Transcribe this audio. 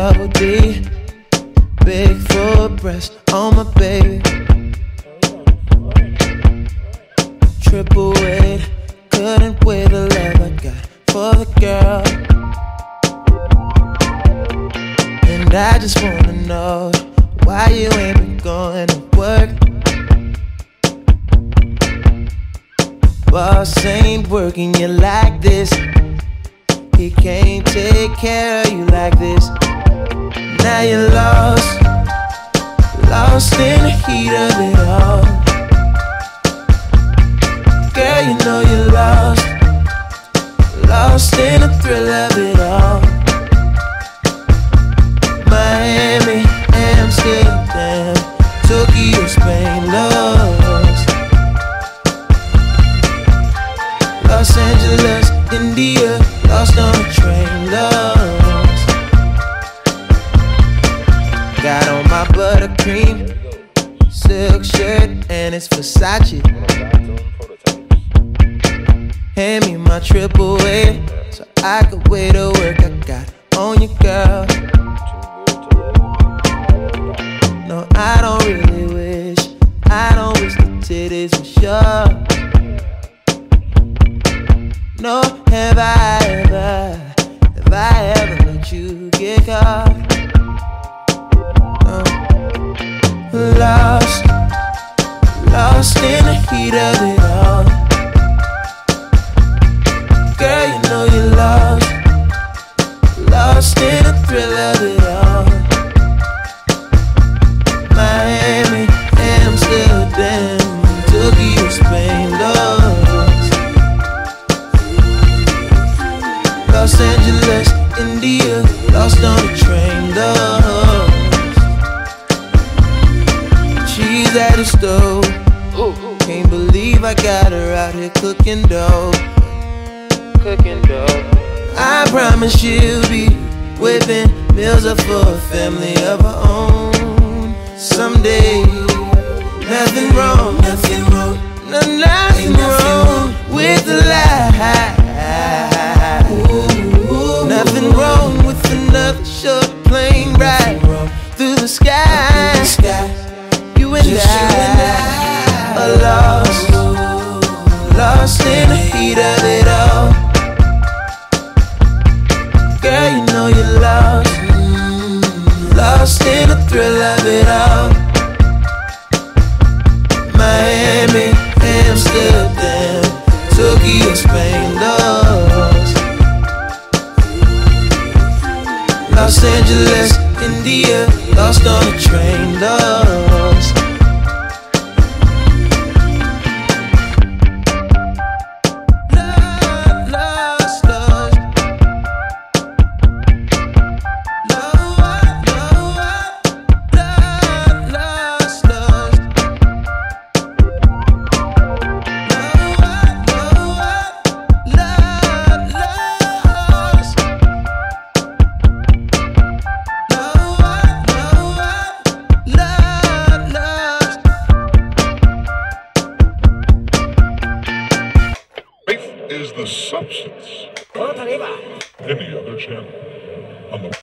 be big for breast on my baby. Triple weight, couldn't weigh the love I got for the girl. And I just wanna know why you ain't been going to work. Boss ain't working you like this. He can't take care of you like this. Now you're lost, lost in the heat of it all. Girl, you know you're lost, lost in the thrill of it all. Miami, Amsterdam, Tokyo, Spain, buttercream silk shirt and it's Versace. Hand me my triple A so I could wait to work I got on you, girl. No, I don't really wish. I don't wish the titties were sure. No, have I ever, have I ever let you get caught? Lost, lost in the heat of the stove. Can't believe I got her out here cooking dough. Cooking dough. I promise she'll be whipping meals up for a family of her own. Someday, nothing wrong, nothing wrong, no, nothing wrong with the lie. Nothing wrong with another short plane ride through the sky. You and I are lost, lost in the heat of it all. Girl, you know you're lost, lost in the thrill of it all. Miami, Amsterdam, Tokyo, Spain, lost. Los Angeles, India, lost on a train, lost. is the substance. Any other channel. On the